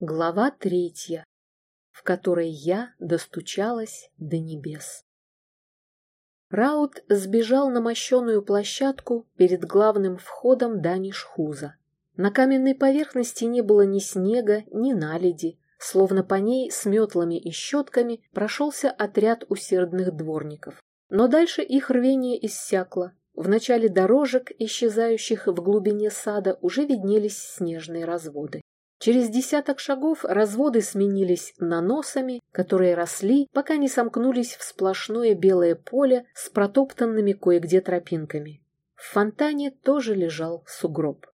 Глава третья, в которой я достучалась до небес. Раут сбежал на мощеную площадку перед главным входом Данишхуза. На каменной поверхности не было ни снега, ни наледи, словно по ней с метлами и щетками прошелся отряд усердных дворников. Но дальше их рвение иссякло. В начале дорожек, исчезающих в глубине сада, уже виднелись снежные разводы. Через десяток шагов разводы сменились наносами, которые росли, пока не сомкнулись в сплошное белое поле с протоптанными кое-где тропинками. В фонтане тоже лежал сугроб.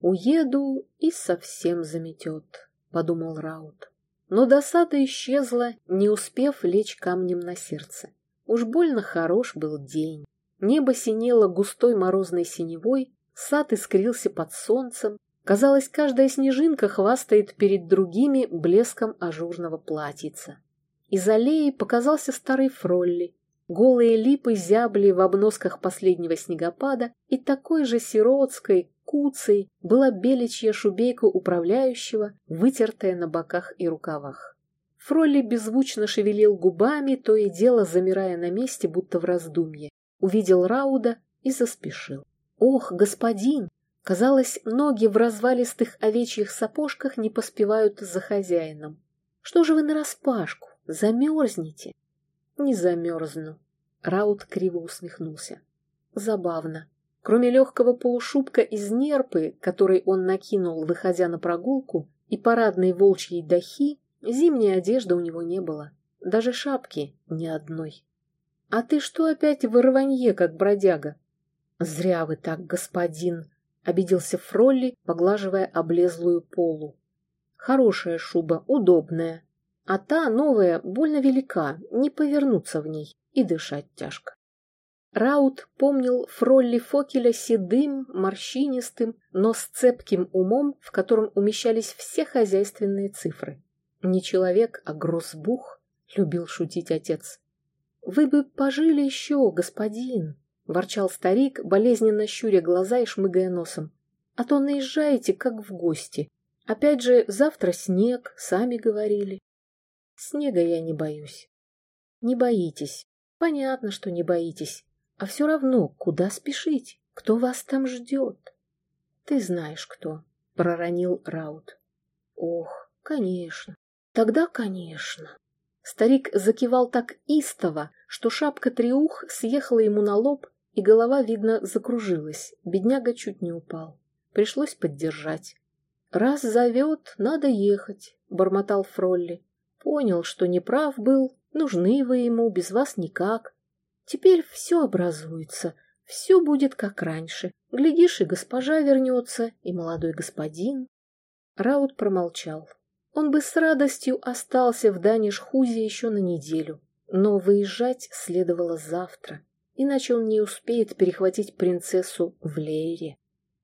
«Уеду и совсем заметет», — подумал Раут. Но досада исчезла, не успев лечь камнем на сердце. Уж больно хорош был день. Небо синело густой морозной синевой, сад искрился под солнцем, Казалось, каждая снежинка хвастает перед другими блеском ажурного платьица. Из аллеи показался старый Фролли. Голые липы зябли в обносках последнего снегопада, и такой же сиротской, куцей была беличья шубейка управляющего, вытертая на боках и рукавах. Фролли беззвучно шевелил губами, то и дело замирая на месте, будто в раздумье. Увидел Рауда и заспешил. «Ох, господин!» Казалось, ноги в развалистых овечьих сапожках не поспевают за хозяином. Что же вы нараспашку? Замерзнете? Не замерзну. Раут криво усмехнулся. Забавно. Кроме легкого полушубка из нерпы, который он накинул, выходя на прогулку, и парадной волчьей дахи, зимней одежды у него не было. Даже шапки ни одной. — А ты что опять в рванье, как бродяга? — Зря вы так, господин, — обиделся Фролли, поглаживая облезлую полу. «Хорошая шуба, удобная. А та, новая, больно велика, не повернуться в ней и дышать тяжко». Раут помнил Фролли Фокеля седым, морщинистым, но с цепким умом, в котором умещались все хозяйственные цифры. Не человек, а грозбух, любил шутить отец. «Вы бы пожили еще, господин!» — ворчал старик, болезненно щуря глаза и шмыгая носом. «А то наезжаете, как в гости. Опять же, завтра снег, сами говорили». «Снега я не боюсь». «Не боитесь. Понятно, что не боитесь. А все равно, куда спешить? Кто вас там ждет?» «Ты знаешь, кто», — проронил Раут. «Ох, конечно. Тогда, конечно». Старик закивал так истово, что шапка триух съехала ему на лоб и голова, видно, закружилась. Бедняга чуть не упал. Пришлось поддержать. «Раз зовет, надо ехать», — бормотал Фролли. «Понял, что неправ был, нужны вы ему, без вас никак. Теперь все образуется, все будет как раньше. Глядишь, и госпожа вернется, и молодой господин». Раут промолчал. Он бы с радостью остался в Данишхузе еще на неделю, но выезжать следовало завтра иначе он не успеет перехватить принцессу в Лейре.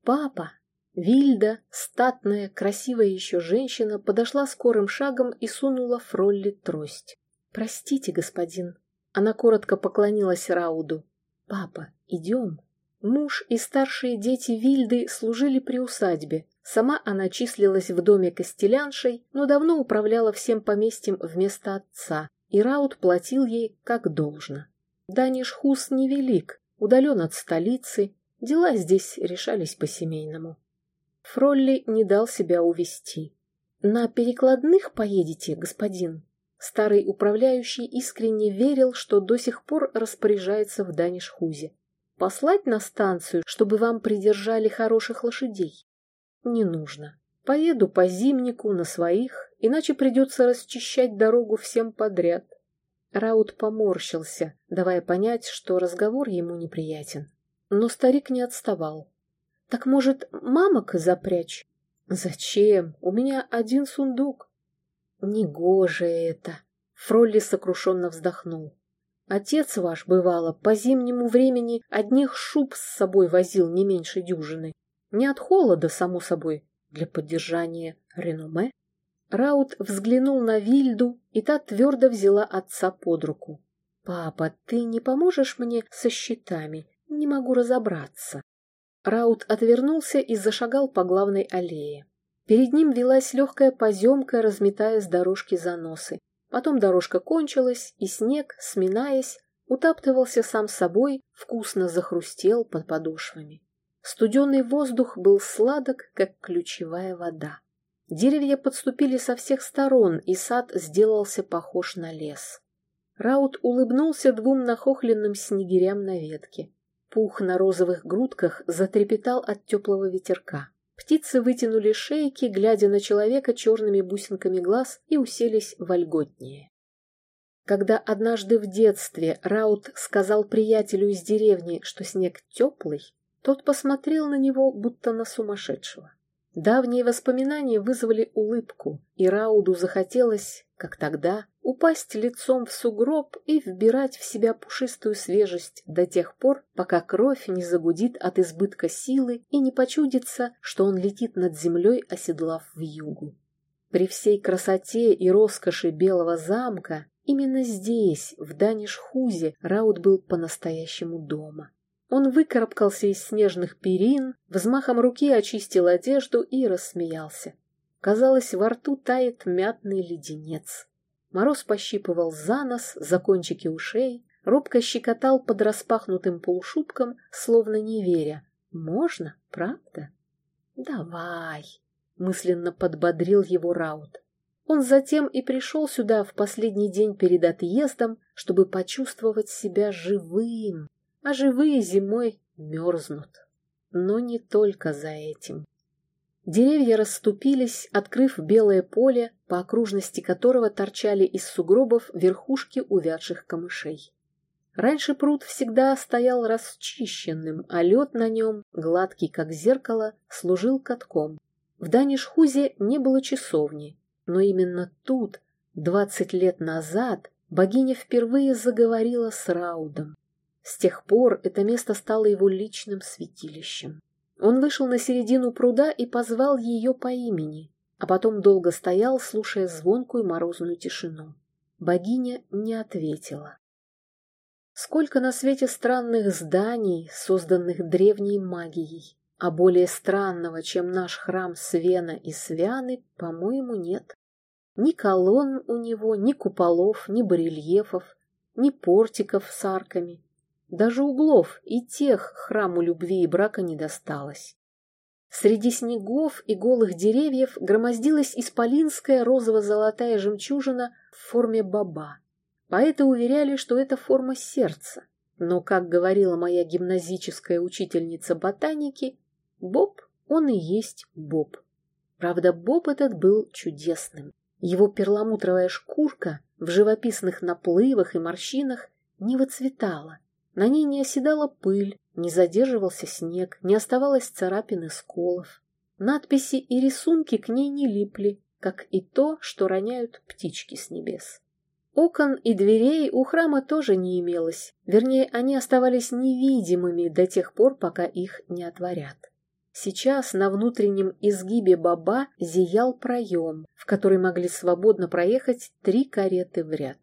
«Папа!» Вильда, статная, красивая еще женщина, подошла скорым шагом и сунула Фролли трость. «Простите, господин». Она коротко поклонилась Рауду. «Папа, идем». Муж и старшие дети Вильды служили при усадьбе. Сама она числилась в доме костеляншей, но давно управляла всем поместьем вместо отца, и Раут платил ей как должно. Данишхус невелик, удален от столицы, дела здесь решались по-семейному. Фролли не дал себя увести. «На перекладных поедете, господин?» Старый управляющий искренне верил, что до сих пор распоряжается в Данишхузе. «Послать на станцию, чтобы вам придержали хороших лошадей?» «Не нужно. Поеду по зимнику на своих, иначе придется расчищать дорогу всем подряд. Раут поморщился, давая понять, что разговор ему неприятен. Но старик не отставал. «Так, может, мамок запрячь?» «Зачем? У меня один сундук». «Негоже это!» Фролли сокрушенно вздохнул. «Отец ваш, бывало, по зимнему времени одних шуб с собой возил не меньше дюжины. Не от холода, само собой, для поддержания реноме». Раут взглянул на Вильду, и та твердо взяла отца под руку. «Папа, ты не поможешь мне со счетами? Не могу разобраться». Раут отвернулся и зашагал по главной аллее. Перед ним велась легкая поземка, разметая с дорожки заносы. Потом дорожка кончилась, и снег, сминаясь, утаптывался сам собой, вкусно захрустел под подошвами. Студеный воздух был сладок, как ключевая вода. Деревья подступили со всех сторон, и сад сделался похож на лес. Раут улыбнулся двум нахохленным снегирям на ветке. Пух на розовых грудках затрепетал от теплого ветерка. Птицы вытянули шейки, глядя на человека черными бусинками глаз, и уселись вольготнее. Когда однажды в детстве Раут сказал приятелю из деревни, что снег теплый, тот посмотрел на него, будто на сумасшедшего. Давние воспоминания вызвали улыбку, и Рауду захотелось, как тогда, упасть лицом в сугроб и вбирать в себя пушистую свежесть до тех пор, пока кровь не загудит от избытка силы и не почудится, что он летит над землей, оседлав в югу. При всей красоте и роскоши Белого замка именно здесь, в Данишхузе, Раут был по-настоящему дома. Он выкарабкался из снежных перин, взмахом руки очистил одежду и рассмеялся. Казалось, во рту тает мятный леденец. Мороз пощипывал за нос, за кончики ушей, робко щекотал под распахнутым полушубком, словно не веря. «Можно, правда?» «Давай», — мысленно подбодрил его Раут. Он затем и пришел сюда в последний день перед отъездом, чтобы почувствовать себя живым, а живые зимой мерзнут. Но не только за этим. Деревья расступились, открыв белое поле, по окружности которого торчали из сугробов верхушки увядших камышей. Раньше пруд всегда стоял расчищенным, а лед на нем, гладкий как зеркало, служил катком. В Данишхузе не было часовни, но именно тут, двадцать лет назад, богиня впервые заговорила с Раудом. С тех пор это место стало его личным святилищем. Он вышел на середину пруда и позвал ее по имени, а потом долго стоял, слушая звонкую морозную тишину. Богиня не ответила. Сколько на свете странных зданий, созданных древней магией, а более странного, чем наш храм Свена и Свяны, по-моему, нет. Ни колонн у него, ни куполов, ни барельефов, ни портиков с арками, даже углов и тех храму любви и брака не досталось. Среди снегов и голых деревьев громоздилась исполинская розово-золотая жемчужина в форме баба. Поэты уверяли, что это форма сердца. Но, как говорила моя гимназическая учительница ботаники, Боб, он и есть Боб. Правда, Боб этот был чудесным. Его перламутровая шкурка в живописных наплывах и морщинах не выцветала, на ней не оседала пыль, не задерживался снег, не оставалось царапин и сколов. Надписи и рисунки к ней не липли, как и то, что роняют птички с небес. Окон и дверей у храма тоже не имелось, вернее, они оставались невидимыми до тех пор, пока их не отворят. Сейчас на внутреннем изгибе баба зиял проем, в который могли свободно проехать три кареты в ряд.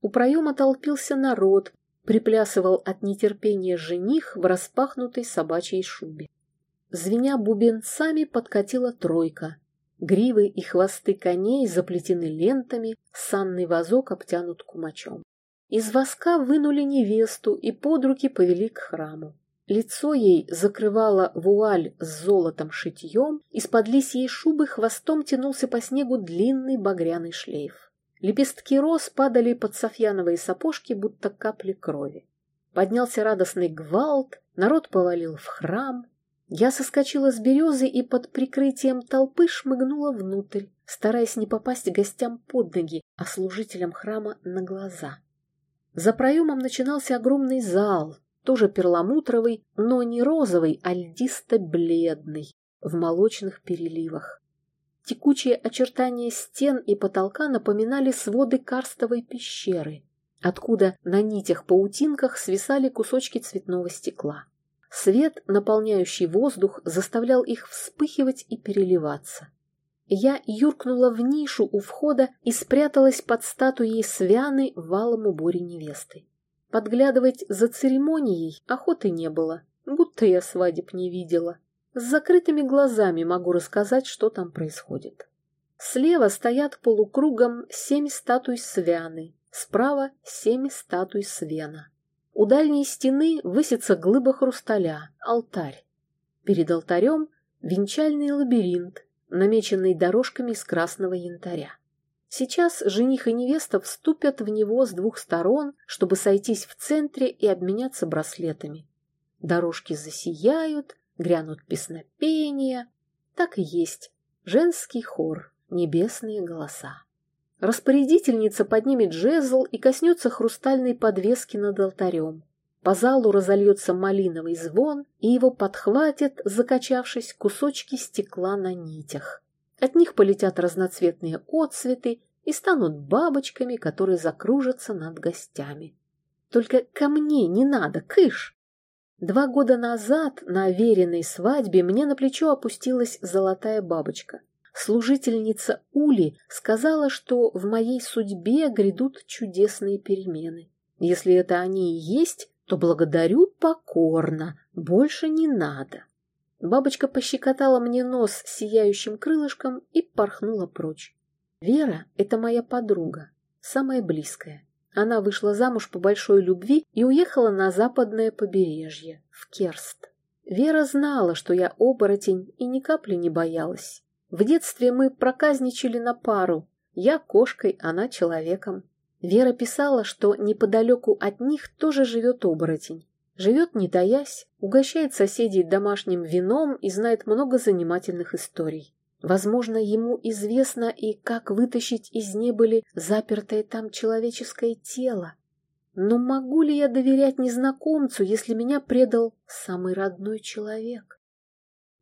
У проема толпился народ, приплясывал от нетерпения жених в распахнутой собачьей шубе. Звеня бубенцами подкатила тройка. Гривы и хвосты коней заплетены лентами, санный вазок обтянут кумачом. Из воска вынули невесту и под руки повели к храму. Лицо ей закрывала вуаль с золотом шитьем, из-под лисьей шубы хвостом тянулся по снегу длинный багряный шлейф. Лепестки роз падали под софьяновые сапожки, будто капли крови. Поднялся радостный гвалт, народ повалил в храм. Я соскочила с березы и под прикрытием толпы шмыгнула внутрь, стараясь не попасть гостям под ноги, а служителям храма на глаза. За проемом начинался огромный зал, тоже перламутровый, но не розовый, а льдисто-бледный, в молочных переливах. Текучие очертания стен и потолка напоминали своды карстовой пещеры, откуда на нитях-паутинках свисали кусочки цветного стекла. Свет, наполняющий воздух, заставлял их вспыхивать и переливаться. Я юркнула в нишу у входа и спряталась под статуей Свяны валом уборе невесты. Подглядывать за церемонией охоты не было, будто я свадеб не видела. С закрытыми глазами могу рассказать, что там происходит. Слева стоят полукругом семь статуй Свяны, справа семь статуй Свена. У дальней стены высится глыба хрусталя, алтарь. Перед алтарем венчальный лабиринт, намеченный дорожками из красного янтаря. Сейчас жених и невеста вступят в него с двух сторон, чтобы сойтись в центре и обменяться браслетами. Дорожки засияют, грянут песнопения. Так и есть. Женский хор, небесные голоса. Распорядительница поднимет жезл и коснется хрустальной подвески над алтарем. По залу разольется малиновый звон, и его подхватят, закачавшись, кусочки стекла на нитях. От них полетят разноцветные отцветы и станут бабочками, которые закружатся над гостями. Только ко мне не надо, кыш! Два года назад на веренной свадьбе мне на плечо опустилась золотая бабочка. Служительница Ули сказала, что в моей судьбе грядут чудесные перемены. Если это они и есть, то благодарю покорно, больше не надо. Бабочка пощекотала мне нос сияющим крылышком и порхнула прочь. Вера — это моя подруга, самая близкая. Она вышла замуж по большой любви и уехала на западное побережье, в Керст. Вера знала, что я оборотень, и ни капли не боялась. В детстве мы проказничали на пару. Я кошкой, она человеком. Вера писала, что неподалеку от них тоже живет оборотень. Живет не таясь, угощает соседей домашним вином и знает много занимательных историй. Возможно, ему известно и как вытащить из небыли запертое там человеческое тело. Но могу ли я доверять незнакомцу, если меня предал самый родной человек?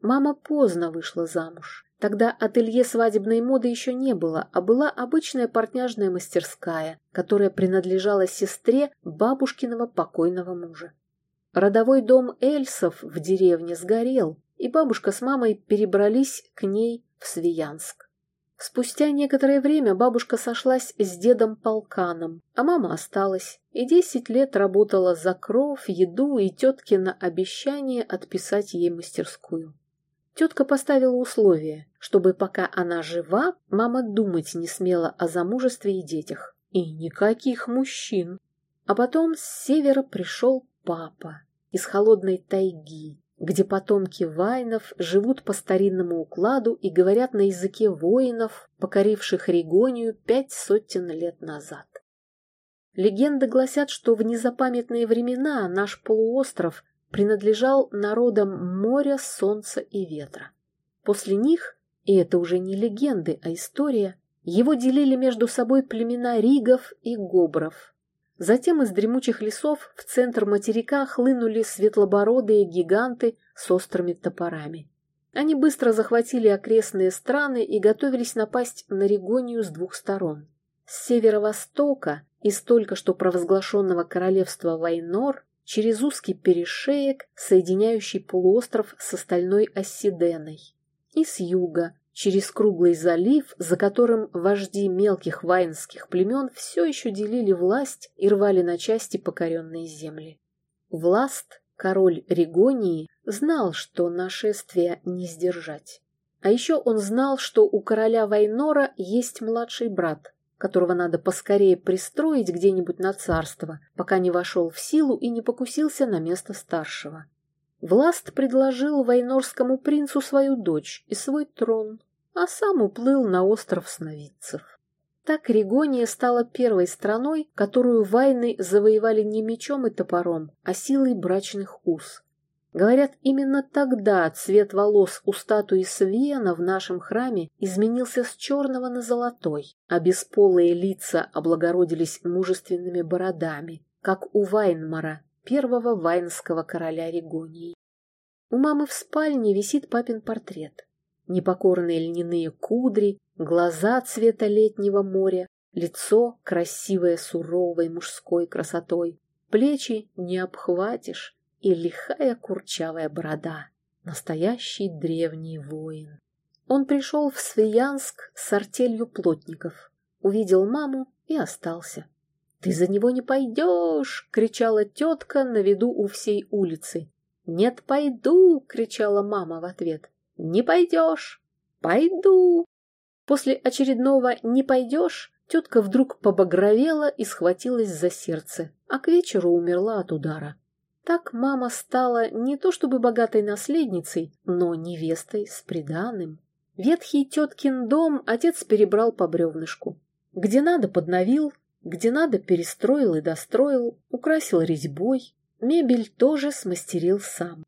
Мама поздно вышла замуж. Тогда ателье свадебной моды еще не было, а была обычная портняжная мастерская, которая принадлежала сестре бабушкиного покойного мужа. Родовой дом Эльсов в деревне сгорел, и бабушка с мамой перебрались к ней в Свиянск. Спустя некоторое время бабушка сошлась с дедом Полканом, а мама осталась и десять лет работала за кров, еду и теткино обещание отписать ей мастерскую. Тетка поставила условие, чтобы пока она жива, мама думать не смела о замужестве и детях. И никаких мужчин. А потом с севера пришел папа из холодной тайги, где потомки вайнов живут по старинному укладу и говорят на языке воинов, покоривших Регонию пять сотен лет назад. Легенды гласят, что в незапамятные времена наш полуостров принадлежал народам моря, солнца и ветра. После них, и это уже не легенды, а история, его делили между собой племена ригов и гобров, Затем из дремучих лесов в центр материка хлынули светлобородые гиганты с острыми топорами. Они быстро захватили окрестные страны и готовились напасть на Регонию с двух сторон. С северо-востока, из только что провозглашенного королевства Вайнор, через узкий перешеек, соединяющий полуостров с остальной Оссиденой. И с юга, через круглый залив, за которым вожди мелких вайнских племен все еще делили власть и рвали на части покоренные земли. Власт, король Регонии, знал, что нашествие не сдержать. А еще он знал, что у короля Вайнора есть младший брат, которого надо поскорее пристроить где-нибудь на царство, пока не вошел в силу и не покусился на место старшего. Власт предложил вайнорскому принцу свою дочь и свой трон, а сам уплыл на остров сновидцев. Так Регония стала первой страной, которую войны завоевали не мечом и топором, а силой брачных уз. Говорят, именно тогда цвет волос у статуи Свена в нашем храме изменился с черного на золотой, а бесполые лица облагородились мужественными бородами, как у Вайнмара, первого вайнского короля Регонии. У мамы в спальне висит папин портрет непокорные льняные кудри, глаза цвета летнего моря, лицо красивое суровой мужской красотой, плечи не обхватишь и лихая курчавая борода. Настоящий древний воин. Он пришел в Свиянск с артелью плотников, увидел маму и остался. «Ты за него не пойдешь!» — кричала тетка на виду у всей улицы. «Нет, пойду!» — кричала мама в ответ. «Не пойдешь!» «Пойду!» После очередного «не пойдешь» тетка вдруг побагровела и схватилась за сердце, а к вечеру умерла от удара. Так мама стала не то чтобы богатой наследницей, но невестой с приданым. Ветхий теткин дом отец перебрал по бревнышку. Где надо, подновил, где надо, перестроил и достроил, украсил резьбой. Мебель тоже смастерил сам.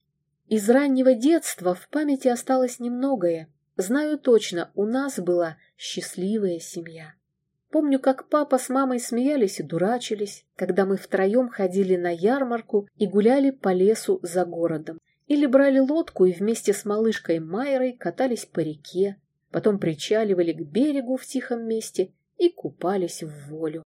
Из раннего детства в памяти осталось немногое. Знаю точно, у нас была счастливая семья. Помню, как папа с мамой смеялись и дурачились, когда мы втроем ходили на ярмарку и гуляли по лесу за городом. Или брали лодку и вместе с малышкой Майрой катались по реке, потом причаливали к берегу в тихом месте и купались в волю.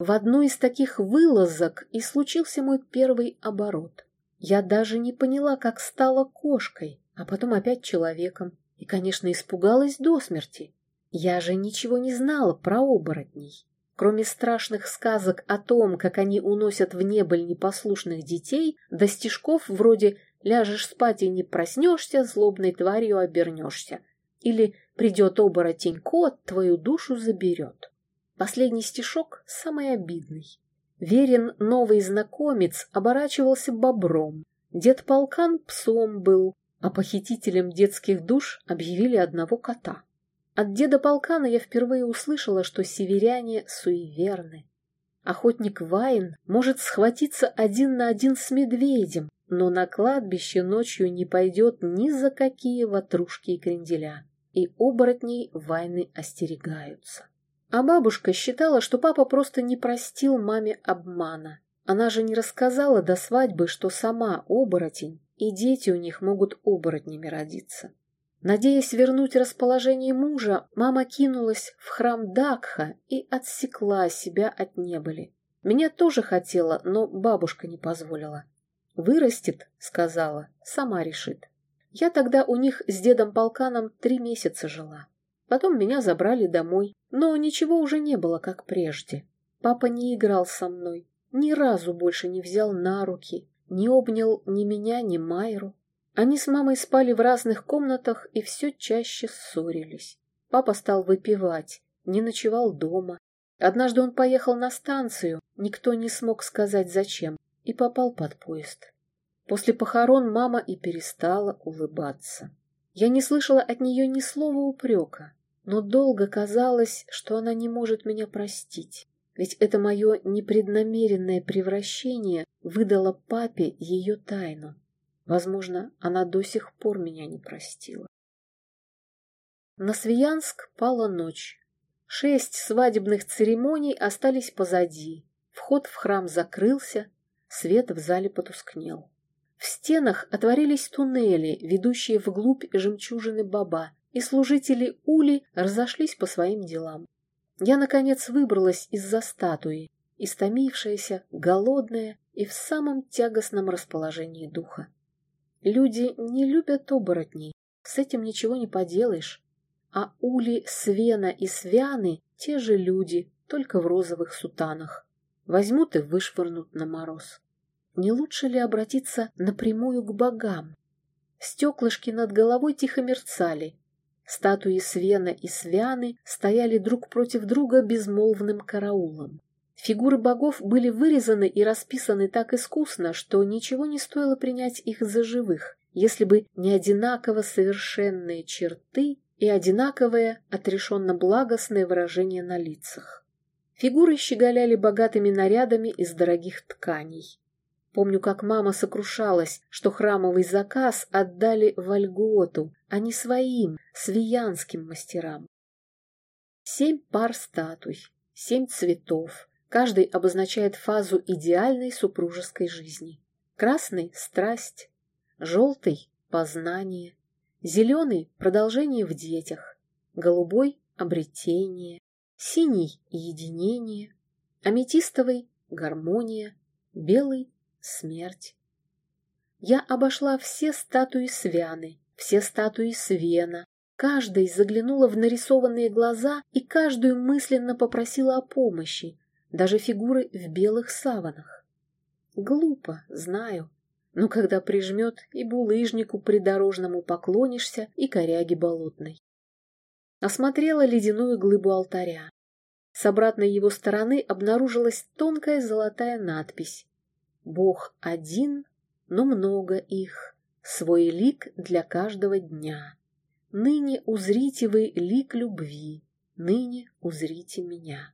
В одну из таких вылазок и случился мой первый оборот. Я даже не поняла, как стала кошкой, а потом опять человеком, и, конечно, испугалась до смерти. Я же ничего не знала про оборотней. Кроме страшных сказок о том, как они уносят в небыль непослушных детей, до стишков вроде «ляжешь спать и не проснешься, злобной тварью обернешься» или «придет оборотень кот, твою душу заберет». Последний стишок самый обидный. Верен новый знакомец оборачивался бобром. Дед Полкан псом был, а похитителем детских душ объявили одного кота. От деда Полкана я впервые услышала, что северяне суеверны. Охотник Вайн может схватиться один на один с медведем, но на кладбище ночью не пойдет ни за какие ватрушки и кренделя, и оборотней Вайны остерегаются. А бабушка считала, что папа просто не простил маме обмана. Она же не рассказала до свадьбы, что сама оборотень, и дети у них могут оборотнями родиться. Надеясь вернуть расположение мужа, мама кинулась в храм Дакха и отсекла себя от небыли. Меня тоже хотела, но бабушка не позволила. «Вырастет», — сказала, — «сама решит». Я тогда у них с дедом Полканом три месяца жила. Потом меня забрали домой, но ничего уже не было, как прежде. Папа не играл со мной, ни разу больше не взял на руки, не обнял ни меня, ни Майру. Они с мамой спали в разных комнатах и все чаще ссорились. Папа стал выпивать, не ночевал дома. Однажды он поехал на станцию, никто не смог сказать зачем, и попал под поезд. После похорон мама и перестала улыбаться. Я не слышала от нее ни слова упрека, но долго казалось, что она не может меня простить. Ведь это мое непреднамеренное превращение выдало папе ее тайну. Возможно, она до сих пор меня не простила. На Свиянск пала ночь. Шесть свадебных церемоний остались позади. Вход в храм закрылся, свет в зале потускнел. В стенах отворились туннели, ведущие вглубь жемчужины Баба, и служители Ули разошлись по своим делам. Я, наконец, выбралась из-за статуи, истомившаяся, голодная и в самом тягостном расположении духа. Люди не любят оборотней, с этим ничего не поделаешь. А Ули, Свена и Свяны — те же люди, только в розовых сутанах. Возьмут и вышвырнут на мороз. Не лучше ли обратиться напрямую к богам? Стеклышки над головой тихо мерцали. Статуи Свена и Свяны стояли друг против друга безмолвным караулом. Фигуры богов были вырезаны и расписаны так искусно, что ничего не стоило принять их за живых, если бы не одинаково совершенные черты и одинаковое отрешенно-благостное выражение на лицах. Фигуры щеголяли богатыми нарядами из дорогих тканей. Помню, как мама сокрушалась, что храмовый заказ отдали Вальготу, а не своим, свиянским мастерам. Семь пар статуй, семь цветов, каждый обозначает фазу идеальной супружеской жизни. Красный – страсть, желтый – познание, зеленый – продолжение в детях, голубой – обретение, синий – единение, аметистовый – гармония, белый смерть. Я обошла все статуи Свяны, все статуи Свена, каждой заглянула в нарисованные глаза и каждую мысленно попросила о помощи, даже фигуры в белых саванах. Глупо, знаю, но когда прижмет, и булыжнику придорожному поклонишься, и коряги болотной. Осмотрела ледяную глыбу алтаря. С обратной его стороны обнаружилась тонкая золотая надпись «Бог один, но много их, свой лик для каждого дня. Ныне узрите вы лик любви, ныне узрите меня».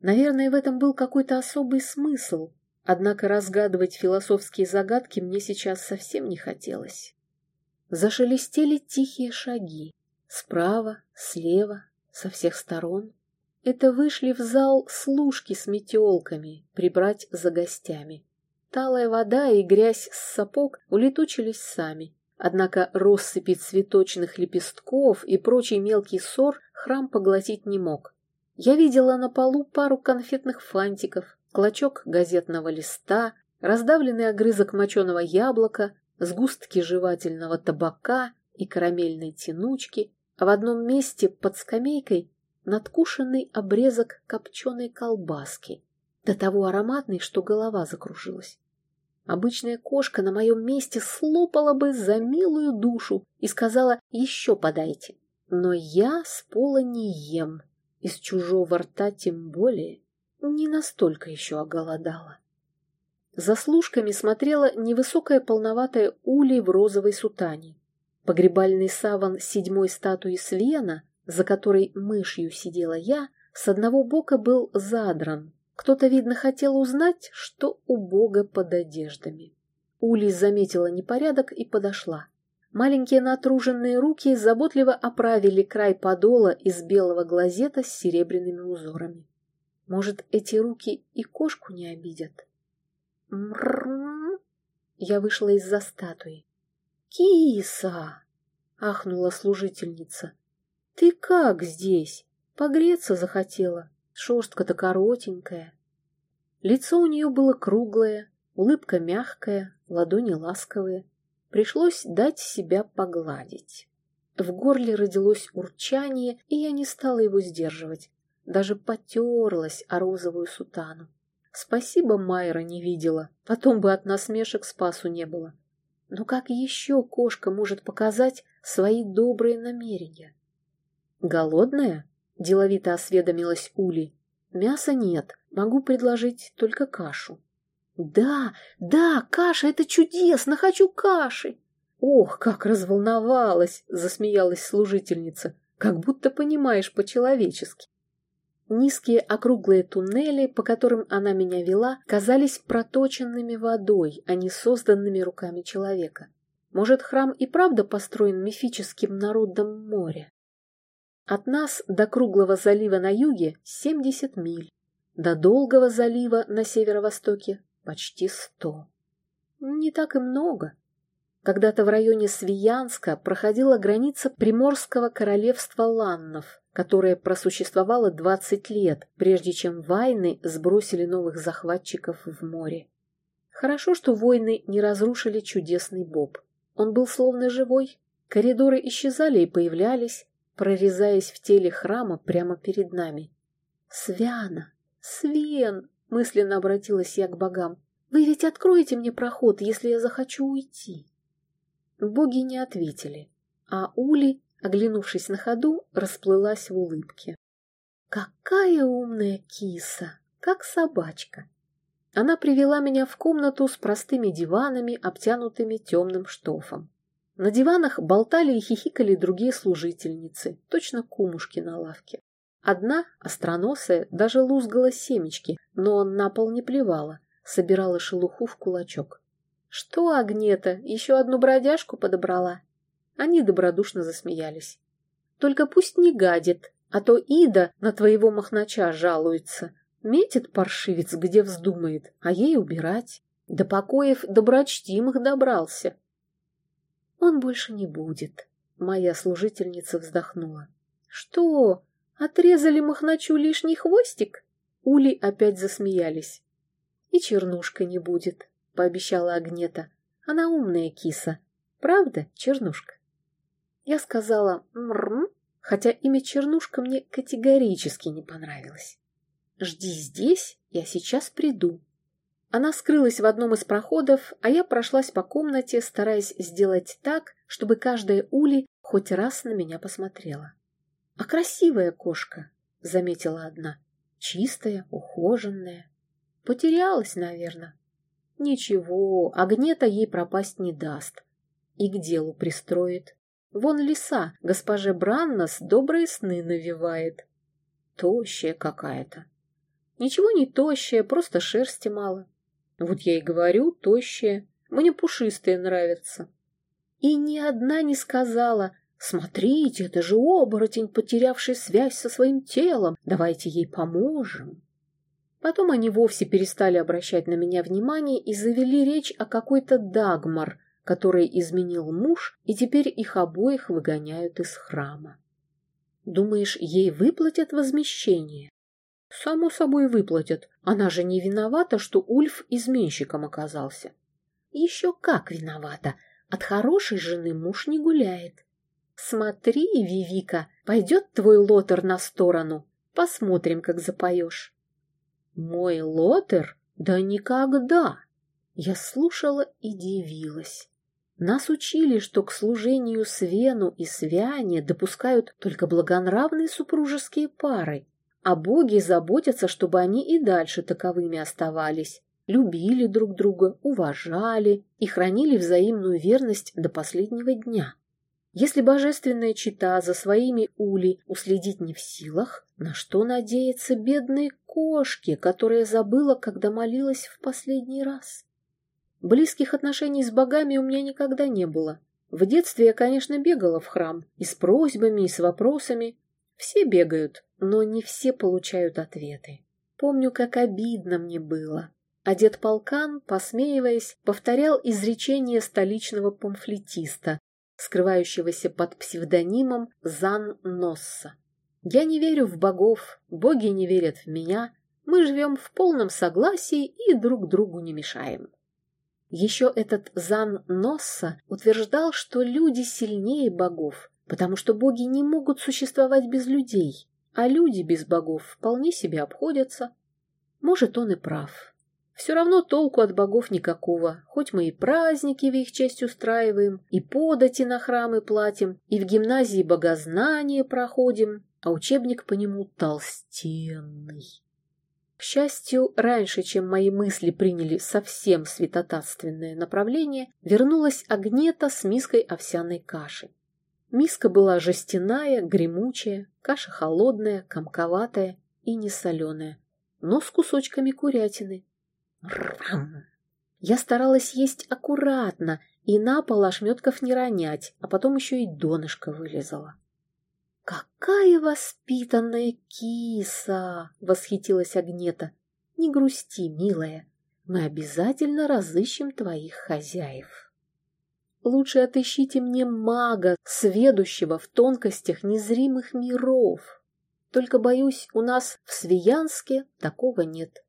Наверное, в этом был какой-то особый смысл, однако разгадывать философские загадки мне сейчас совсем не хотелось. Зашелестели тихие шаги. Справа, слева, со всех сторон. Это вышли в зал служки с метелками прибрать за гостями. Талая вода и грязь с сапог улетучились сами. Однако россыпи цветочных лепестков и прочий мелкий ссор храм поглотить не мог. Я видела на полу пару конфетных фантиков, клочок газетного листа, раздавленный огрызок моченого яблока, сгустки жевательного табака и карамельной тянучки, а в одном месте под скамейкой надкушенный обрезок копченой колбаски, до того ароматный, что голова закружилась. Обычная кошка на моем месте слопала бы за милую душу и сказала «еще подайте». Но я с пола не ем, из чужого рта тем более, не настолько еще оголодала. За служками смотрела невысокая полноватая улей в розовой сутане. Погребальный саван седьмой статуи Свена за которой мышью сидела я, с одного бока был задран. Кто-то, видно, хотел узнать, что у Бога под одеждами. Ули заметила непорядок и подошла. Маленькие натруженные руки заботливо оправили край подола из белого глазета с серебряными узорами. Может, эти руки и кошку не обидят? Мрррр! Я вышла из-за статуи. «Киса!» — ахнула служительница. «Ты как здесь? Погреться захотела? Шерстка-то коротенькая». Лицо у нее было круглое, улыбка мягкая, ладони ласковые. Пришлось дать себя погладить. В горле родилось урчание, и я не стала его сдерживать. Даже потерлась о розовую сутану. Спасибо, Майра не видела, потом бы от насмешек спасу не было. Но как еще кошка может показать свои добрые намерения? «Голодная?» – деловито осведомилась Ули. «Мяса нет, могу предложить только кашу». «Да, да, каша – это чудесно, хочу каши!» «Ох, как разволновалась!» – засмеялась служительница. «Как будто понимаешь по-человечески». Низкие округлые туннели, по которым она меня вела, казались проточенными водой, а не созданными руками человека. Может, храм и правда построен мифическим народом моря? От нас до круглого залива на юге 70 миль, до долгого залива на северо-востоке почти 100. Не так и много. Когда-то в районе Свиянска проходила граница Приморского королевства Ланнов, которое просуществовало 20 лет, прежде чем войны сбросили новых захватчиков в море. Хорошо, что войны не разрушили чудесный Боб. Он был словно живой. Коридоры исчезали и появлялись, прорезаясь в теле храма прямо перед нами. «Свяна! Свен!» — мысленно обратилась я к богам. «Вы ведь откроете мне проход, если я захочу уйти?» Боги не ответили, а Ули, оглянувшись на ходу, расплылась в улыбке. «Какая умная киса! Как собачка!» Она привела меня в комнату с простыми диванами, обтянутыми темным штофом. На диванах болтали и хихикали другие служительницы, точно кумушки на лавке. Одна, остроносая, даже лузгала семечки, но на пол не плевала, собирала шелуху в кулачок. «Что, Агнета, еще одну бродяжку подобрала?» Они добродушно засмеялись. «Только пусть не гадит, а то Ида на твоего махнача жалуется. Метит паршивец, где вздумает, а ей убирать. До покоев доброчтимых добрался». Он больше не будет. Моя служительница вздохнула. Что? Отрезали махначу лишний хвостик? Ули опять засмеялись. И чернушка не будет, пообещала Агнета. Она умная киса. Правда, чернушка? Я сказала «мрм», хотя имя Чернушка мне категорически не понравилось. «Жди здесь, я сейчас приду». Она скрылась в одном из проходов, а я прошлась по комнате, стараясь сделать так, чтобы каждая ули хоть раз на меня посмотрела. «А красивая кошка», — заметила одна. «Чистая, ухоженная. Потерялась, наверное». «Ничего, огнета ей пропасть не даст. И к делу пристроит. Вон лиса, госпоже Браннос добрые сны навевает. Тощая какая-то. Ничего не тощая, просто шерсти мало. Вот я и говорю, тощая. Мне пушистые нравятся. И ни одна не сказала, смотрите, это же оборотень, потерявший связь со своим телом, давайте ей поможем. Потом они вовсе перестали обращать на меня внимание и завели речь о какой-то Дагмар, который изменил муж, и теперь их обоих выгоняют из храма. Думаешь, ей выплатят возмещение? Само собой выплатят. Она же не виновата, что Ульф изменщиком оказался. Еще как виновата. От хорошей жены муж не гуляет. Смотри, Вивика, пойдет твой лотер на сторону. Посмотрим, как запоешь. Мой лотер? Да никогда! Я слушала и дивилась. Нас учили, что к служению Свену и Свяне допускают только благонравные супружеские пары, а боги заботятся, чтобы они и дальше таковыми оставались, любили друг друга, уважали и хранили взаимную верность до последнего дня. Если божественная чита за своими ули уследить не в силах, на что надеяться бедной кошке, которая забыла, когда молилась в последний раз? Близких отношений с богами у меня никогда не было. В детстве я, конечно, бегала в храм и с просьбами, и с вопросами, все бегают, но не все получают ответы. Помню, как обидно мне было. А дед Полкан, посмеиваясь, повторял изречение столичного памфлетиста, скрывающегося под псевдонимом Зан Носса. «Я не верю в богов, боги не верят в меня, мы живем в полном согласии и друг другу не мешаем». Еще этот Зан Носса утверждал, что люди сильнее богов, потому что боги не могут существовать без людей, а люди без богов вполне себе обходятся. Может, он и прав. Все равно толку от богов никакого, хоть мы и праздники в их честь устраиваем, и подати на храмы платим, и в гимназии богознание проходим, а учебник по нему толстенный. К счастью, раньше, чем мои мысли приняли совсем святотатственное направление, вернулась Агнета с миской овсяной каши. Миска была жестяная, гремучая, каша холодная, комковатая и несоленая, но с кусочками курятины. Я старалась есть аккуратно и на пол ошметков не ронять, а потом еще и донышко вылезала. «Какая воспитанная киса!» — восхитилась Агнета. «Не грусти, милая, мы обязательно разыщем твоих хозяев». Лучше отыщите мне мага, сведущего в тонкостях незримых миров. Только, боюсь, у нас в Свиянске такого нет.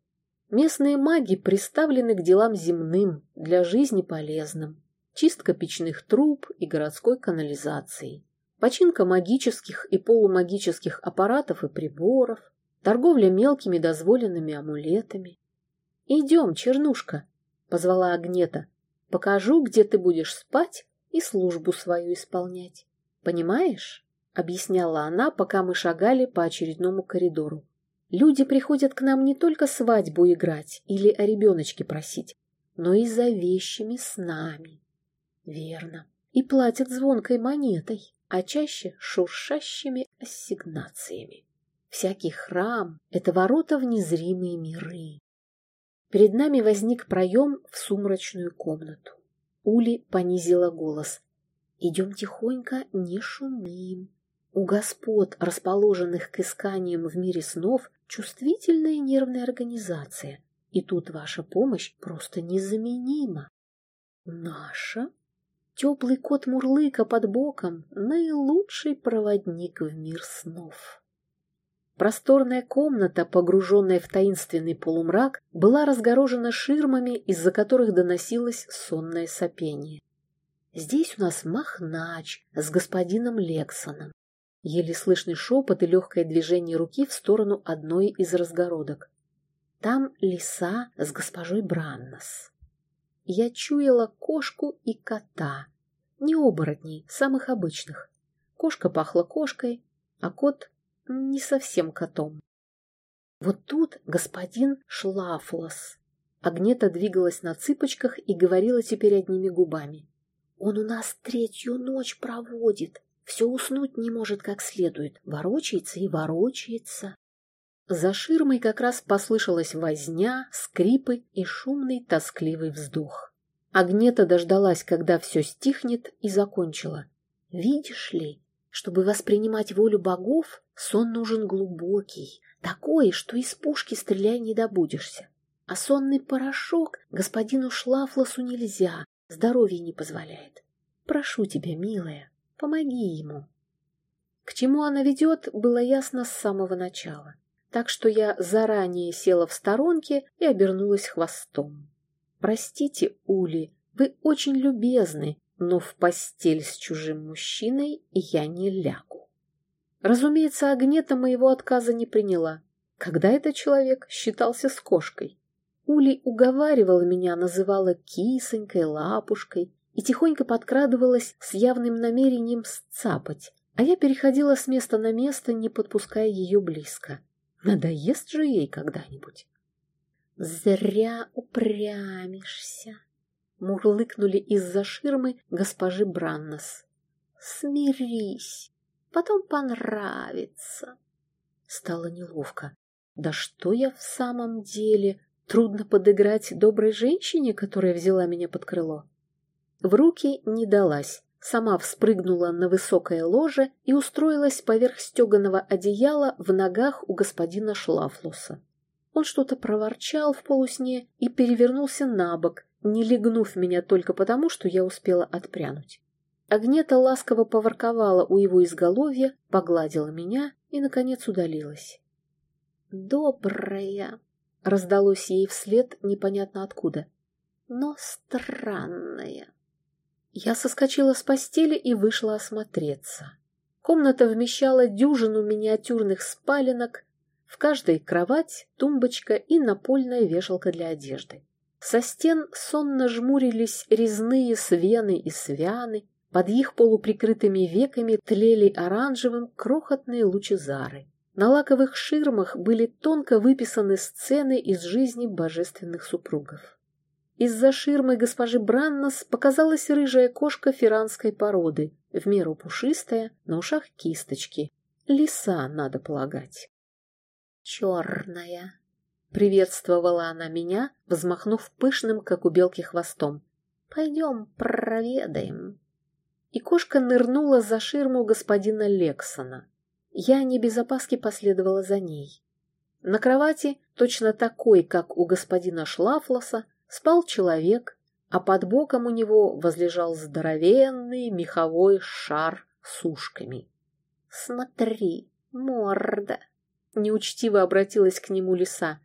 Местные маги приставлены к делам земным, для жизни полезным. Чистка печных труб и городской канализации. Починка магических и полумагических аппаратов и приборов. Торговля мелкими дозволенными амулетами. «Идем, Чернушка!» — позвала Агнета. Покажу, где ты будешь спать и службу свою исполнять. Понимаешь? Объясняла она, пока мы шагали по очередному коридору. Люди приходят к нам не только свадьбу играть или о ребеночке просить, но и за вещами с нами. Верно. И платят звонкой монетой, а чаще шуршащими ассигнациями. Всякий храм — это ворота в незримые миры. Перед нами возник проем в сумрачную комнату. Ули понизила голос. «Идем тихонько, не шумим. У господ, расположенных к исканиям в мире снов, чувствительная нервная организация, и тут ваша помощь просто незаменима». «Наша?» Теплый кот Мурлыка под боком — наилучший проводник в мир снов. Просторная комната, погруженная в таинственный полумрак, была разгорожена ширмами, из-за которых доносилось сонное сопение. «Здесь у нас Махнач с господином Лексоном». Еле слышный шепот и легкое движение руки в сторону одной из разгородок. Там лиса с госпожой Браннос. Я чуяла кошку и кота. Не оборотней, самых обычных. Кошка пахла кошкой, а кот не совсем котом. Вот тут господин Шлафлос. Агнета двигалась на цыпочках и говорила теперь одними губами. «Он у нас третью ночь проводит, все уснуть не может как следует, ворочается и ворочается». За ширмой как раз послышалась возня, скрипы и шумный тоскливый вздох. Агнета дождалась, когда все стихнет, и закончила. «Видишь ли, чтобы воспринимать волю богов, сон нужен глубокий, такой, что из пушки стреляй не добудешься. А сонный порошок господину Шлафлосу нельзя, здоровье не позволяет. Прошу тебя, милая, помоги ему». К чему она ведет, было ясно с самого начала так что я заранее села в сторонке и обернулась хвостом. «Простите, Ули, вы очень любезны, но в постель с чужим мужчиной я не лягу». Разумеется, Агнета моего отказа не приняла. Когда этот человек считался с кошкой? Ули уговаривала меня, называла кисонькой, лапушкой и тихонько подкрадывалась с явным намерением сцапать, а я переходила с места на место, не подпуская ее близко. Надоест же ей когда-нибудь. Зря упрямишься, мурлыкнули из-за ширмы госпожи Браннос. Смирись, потом понравится. Стало неловко. Да что я в самом деле? Трудно подыграть доброй женщине, которая взяла меня под крыло. В руки не далась сама вспрыгнула на высокое ложе и устроилась поверх стеганого одеяла в ногах у господина Шлафлуса. Он что-то проворчал в полусне и перевернулся на бок, не легнув меня только потому, что я успела отпрянуть. Агнета ласково поворковала у его изголовья, погладила меня и, наконец, удалилась. «Добрая!» — раздалось ей вслед непонятно откуда. «Но странная!» Я соскочила с постели и вышла осмотреться. Комната вмещала дюжину миниатюрных спаленок, в каждой кровать, тумбочка и напольная вешалка для одежды. Со стен сонно жмурились резные свены и свяны, под их полуприкрытыми веками тлели оранжевым крохотные лучезары. На лаковых ширмах были тонко выписаны сцены из жизни божественных супругов. Из-за ширмы госпожи Браннос показалась рыжая кошка феранской породы, в меру пушистая, на ушах кисточки. Лиса, надо полагать. «Черная!» — приветствовала она меня, взмахнув пышным, как у белки, хвостом. «Пойдем проведаем». И кошка нырнула за ширму господина Лексона. Я не без опаски последовала за ней. На кровати, точно такой, как у господина Шлафлоса, спал человек, а под боком у него возлежал здоровенный меховой шар с ушками. «Смотри, морда!» — неучтиво обратилась к нему лиса.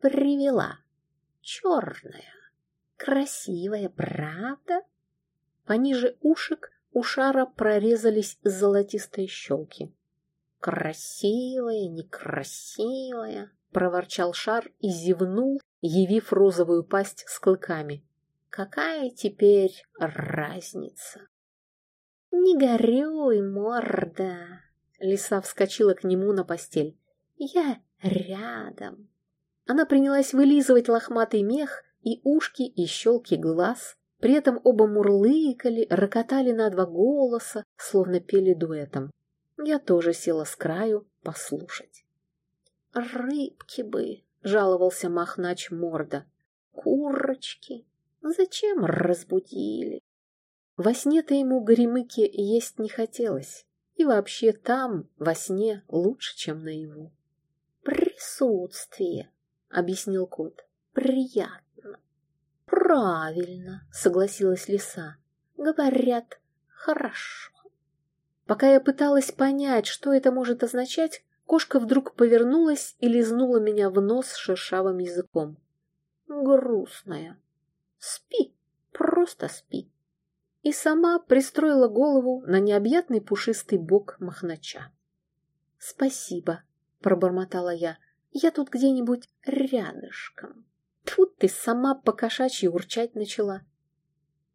«Привела. Черная. Красивая, правда?» Пониже ушек у шара прорезались золотистые щелки. «Красивая, некрасивая!» — проворчал шар и зевнул, явив розовую пасть с клыками. Какая теперь разница? Не горюй, морда. Лиса вскочила к нему на постель. Я рядом. Она принялась вылизывать лохматый мех и ушки, и щелки глаз. При этом оба мурлыкали, рокотали на два голоса, словно пели дуэтом. Я тоже села с краю послушать. Рыбки бы, — жаловался Махнач Морда. «Курочки! Зачем разбудили?» Во сне-то ему горемыки есть не хотелось, и вообще там, во сне, лучше, чем наяву. «Присутствие», — объяснил кот, — «приятно». «Правильно», — согласилась лиса. «Говорят, хорошо». Пока я пыталась понять, что это может означать, Кошка вдруг повернулась и лизнула меня в нос шершавым языком. Грустная. Спи, просто спи. И сама пристроила голову на необъятный пушистый бок махнача. «Спасибо», — пробормотала я. Я тут где-нибудь рядышком. Тут ты сама по кошачьи урчать начала.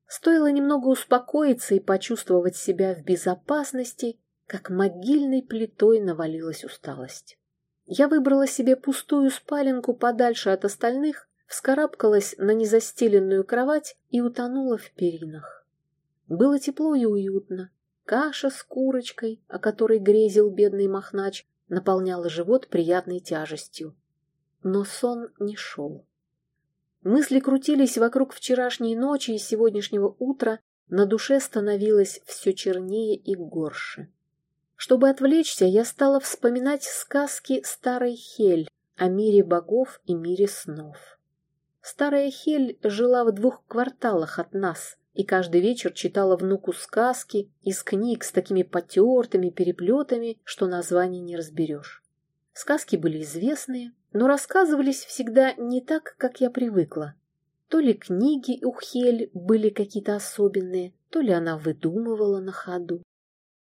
Стоило немного успокоиться и почувствовать себя в безопасности, как могильной плитой навалилась усталость. Я выбрала себе пустую спаленку подальше от остальных, вскарабкалась на незастеленную кровать и утонула в перинах. Было тепло и уютно. Каша с курочкой, о которой грезил бедный махнач, наполняла живот приятной тяжестью. Но сон не шел. Мысли крутились вокруг вчерашней ночи и сегодняшнего утра, на душе становилось все чернее и горше. Чтобы отвлечься, я стала вспоминать сказки старой Хель о мире богов и мире снов. Старая Хель жила в двух кварталах от нас и каждый вечер читала внуку сказки из книг с такими потертыми переплетами, что названий не разберешь. Сказки были известные, но рассказывались всегда не так, как я привыкла. То ли книги у Хель были какие-то особенные, то ли она выдумывала на ходу.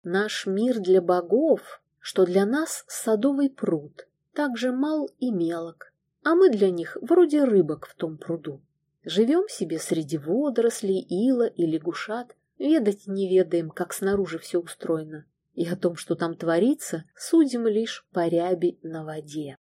Наш мир для богов, что для нас садовый пруд, так же мал и мелок, а мы для них вроде рыбок в том пруду. Живем себе среди водорослей, ила и лягушат, ведать не ведаем, как снаружи все устроено, и о том, что там творится, судим лишь по ряби на воде.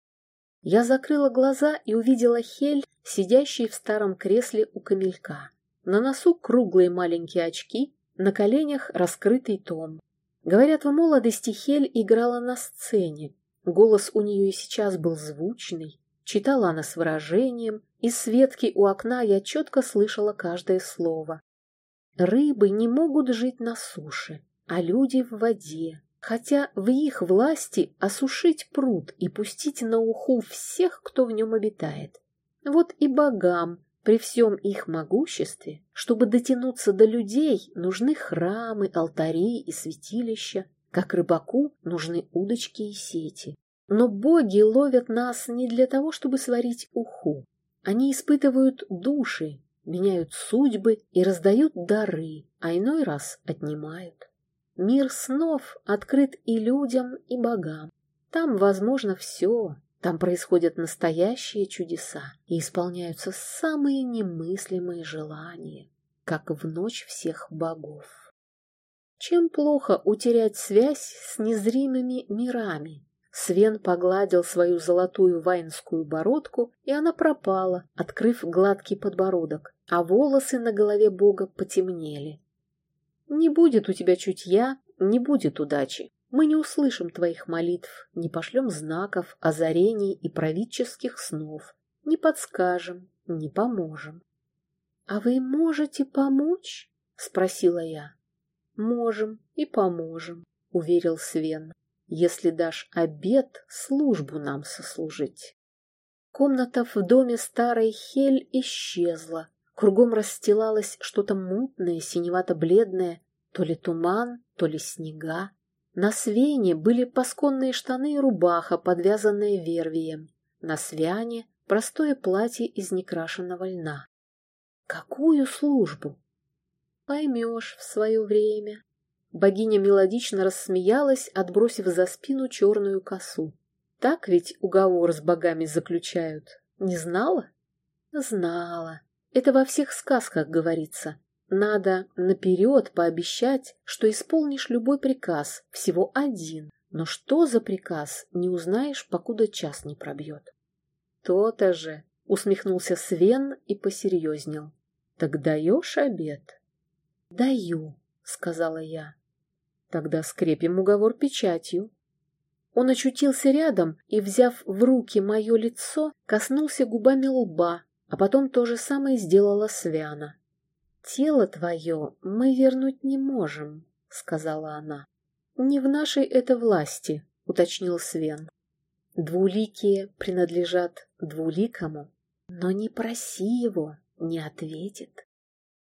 Я закрыла глаза и увидела Хель, сидящей в старом кресле у камелька. На носу круглые маленькие очки, на коленях раскрытый том. Говорят, в молодости Хель играла на сцене. Голос у нее и сейчас был звучный. Читала она с выражением, из светки у окна я четко слышала каждое слово. Рыбы не могут жить на суше, а люди в воде, хотя в их власти осушить пруд и пустить на уху всех, кто в нем обитает. Вот и богам при всем их могуществе, чтобы дотянуться до людей, нужны храмы, алтари и святилища, как рыбаку нужны удочки и сети. Но боги ловят нас не для того, чтобы сварить уху. Они испытывают души, меняют судьбы и раздают дары, а иной раз отнимают. Мир снов открыт и людям, и богам. Там возможно все, там происходят настоящие чудеса и исполняются самые немыслимые желания, как в ночь всех богов. Чем плохо утерять связь с незримыми мирами? Свен погладил свою золотую вайнскую бородку, и она пропала, открыв гладкий подбородок, а волосы на голове бога потемнели. «Не будет у тебя чутья, не будет удачи. Мы не услышим твоих молитв, не пошлем знаков, озарений и правительских снов, не подскажем, не поможем. — А вы можете помочь? — спросила я. — Можем и поможем, — уверил Свен, — если дашь обед службу нам сослужить. Комната в доме старой Хель исчезла. Кругом расстилалось что-то мутное, синевато-бледное, то ли туман, то ли снега. На свене были пасконные штаны и рубаха, подвязанная вервием. На свяне простое платье из некрашенного льна. Какую службу? Поймешь в свое время. Богиня мелодично рассмеялась, отбросив за спину черную косу. Так ведь уговор с богами заключают. Не знала? Знала. Это во всех сказках говорится. Надо наперед пообещать, что исполнишь любой приказ, всего один. Но что за приказ, не узнаешь, покуда час не пробьет. То-то же, усмехнулся Свен и посерьезнел. Так даешь обед? Даю, сказала я. Тогда скрепим уговор печатью. Он очутился рядом и, взяв в руки мое лицо, коснулся губами лба, а потом то же самое сделала Свяна. «Тело твое мы вернуть не можем», — сказала она. «Не в нашей это власти», — уточнил Свен. «Двуликие принадлежат двуликому, но не проси его, не ответит».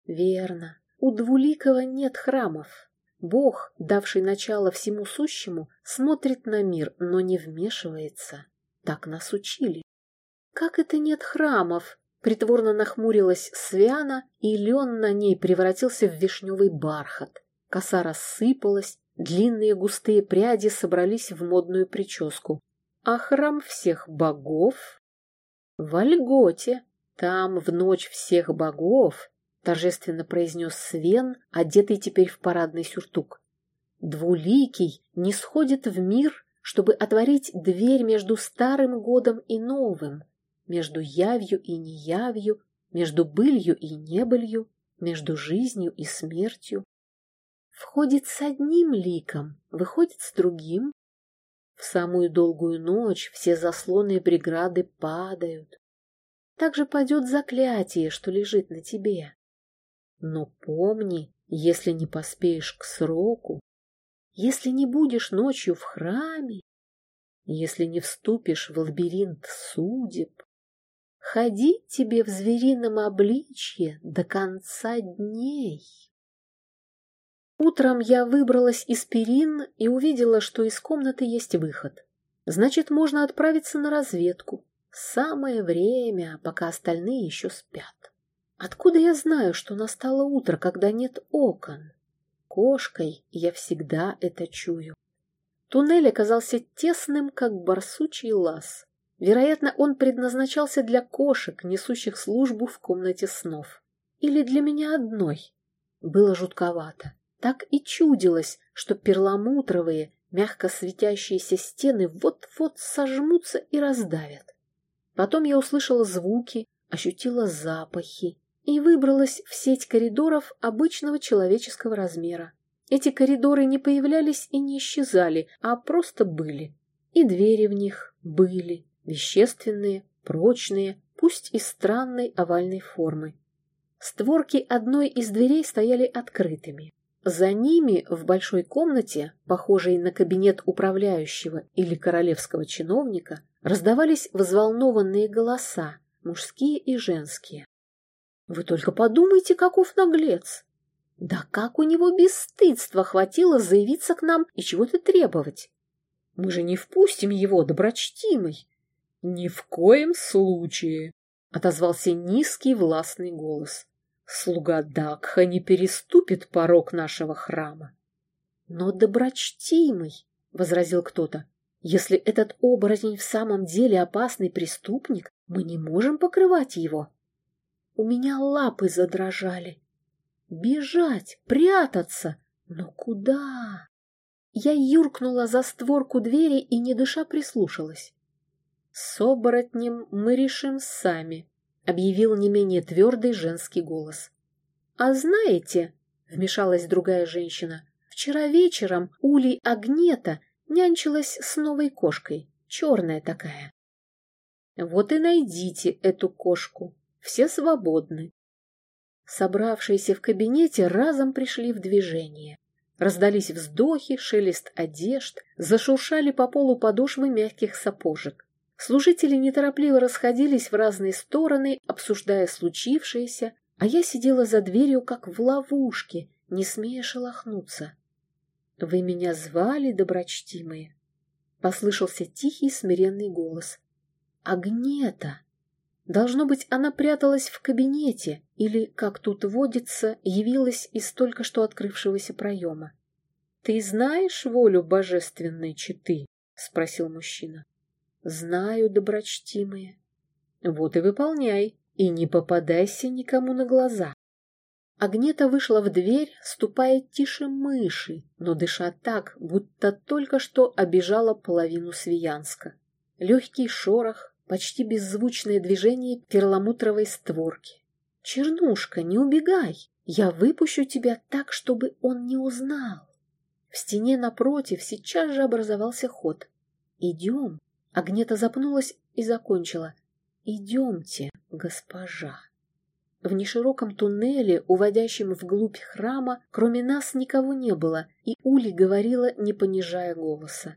«Верно, у двуликого нет храмов. Бог, давший начало всему сущему, смотрит на мир, но не вмешивается. Так нас учили». «Как это нет храмов?» Притворно нахмурилась Свяна, и лен на ней превратился в вишневый бархат. Коса рассыпалась, длинные густые пряди собрались в модную прическу. А храм всех богов? В Ольготе. Там в ночь всех богов, торжественно произнес Свен, одетый теперь в парадный сюртук. Двуликий не сходит в мир, чтобы отворить дверь между старым годом и новым, между явью и неявью, между былью и небылью, между жизнью и смертью. Входит с одним ликом, выходит с другим. В самую долгую ночь все заслоны и преграды падают. Так же падет заклятие, что лежит на тебе. Но помни, если не поспеешь к сроку, если не будешь ночью в храме, если не вступишь в лабиринт судеб, ходить тебе в зверином обличье до конца дней. Утром я выбралась из перин и увидела, что из комнаты есть выход. Значит, можно отправиться на разведку. Самое время, пока остальные еще спят. Откуда я знаю, что настало утро, когда нет окон? Кошкой я всегда это чую. Туннель оказался тесным, как барсучий лаз. Вероятно, он предназначался для кошек, несущих службу в комнате снов. Или для меня одной. Было жутковато. Так и чудилось, что перламутровые, мягко светящиеся стены вот-вот сожмутся и раздавят. Потом я услышала звуки, ощутила запахи и выбралась в сеть коридоров обычного человеческого размера. Эти коридоры не появлялись и не исчезали, а просто были. И двери в них были, вещественные, прочные, пусть и странной овальной формы. Створки одной из дверей стояли открытыми. За ними в большой комнате, похожей на кабинет управляющего или королевского чиновника, раздавались взволнованные голоса, мужские и женские. «Вы только подумайте, каков наглец! Да как у него бесстыдства хватило заявиться к нам и чего-то требовать! Мы же не впустим его, доброчтимый!» «Ни в коем случае!» — отозвался низкий властный голос. «Слуга Дакха не переступит порог нашего храма». «Но доброчтимый!» — возразил кто-то. «Если этот оборотень в самом деле опасный преступник, мы не можем покрывать его». У меня лапы задрожали. Бежать, прятаться, но куда? Я юркнула за створку двери и, не дыша, прислушалась. «С оборотнем мы решим сами», — объявил не менее твердый женский голос. «А знаете», — вмешалась другая женщина, — «вчера вечером Улей Агнета нянчилась с новой кошкой, черная такая». «Вот и найдите эту кошку, все свободны». Собравшиеся в кабинете разом пришли в движение. Раздались вздохи, шелест одежд, зашуршали по полу подошвы мягких сапожек. Служители неторопливо расходились в разные стороны, обсуждая случившееся, а я сидела за дверью, как в ловушке, не смея шелохнуться. «Вы меня звали, доброчтимые?» Послышался тихий смиренный голос. «Агнета!» Должно быть, она пряталась в кабинете или, как тут водится, явилась из только что открывшегося проема. «Ты знаешь волю божественной читы?» — спросил мужчина. Знаю, доброчтимые. Вот и выполняй, и не попадайся никому на глаза. Агнета вышла в дверь, ступая тише мыши, но дыша так, будто только что обижала половину Свиянска. Легкий шорох, почти беззвучное движение перламутровой створки. «Чернушка, не убегай! Я выпущу тебя так, чтобы он не узнал!» В стене напротив сейчас же образовался ход. «Идем!» Агнета запнулась и закончила. «Идемте, госпожа». В нешироком туннеле, уводящем вглубь храма, кроме нас никого не было, и Ули говорила, не понижая голоса.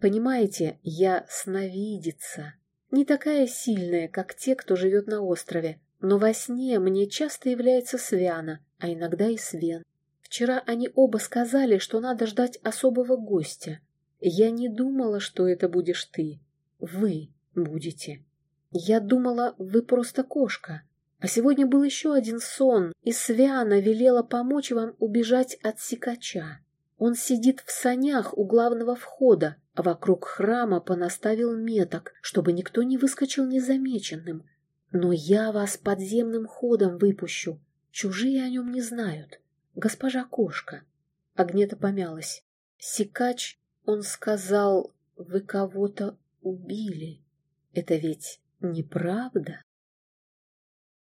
«Понимаете, я сновидица. Не такая сильная, как те, кто живет на острове, но во сне мне часто является Свяна, а иногда и Свен. Вчера они оба сказали, что надо ждать особого гостя. Я не думала, что это будешь ты. Вы будете. Я думала, вы просто кошка. А сегодня был еще один сон, и Свяна велела помочь вам убежать от сикача. Он сидит в санях у главного входа, а вокруг храма понаставил меток, чтобы никто не выскочил незамеченным. Но я вас подземным ходом выпущу. Чужие о нем не знают. Госпожа кошка. Агнета помялась. Сикач, он сказал, вы кого-то убили. Это ведь неправда?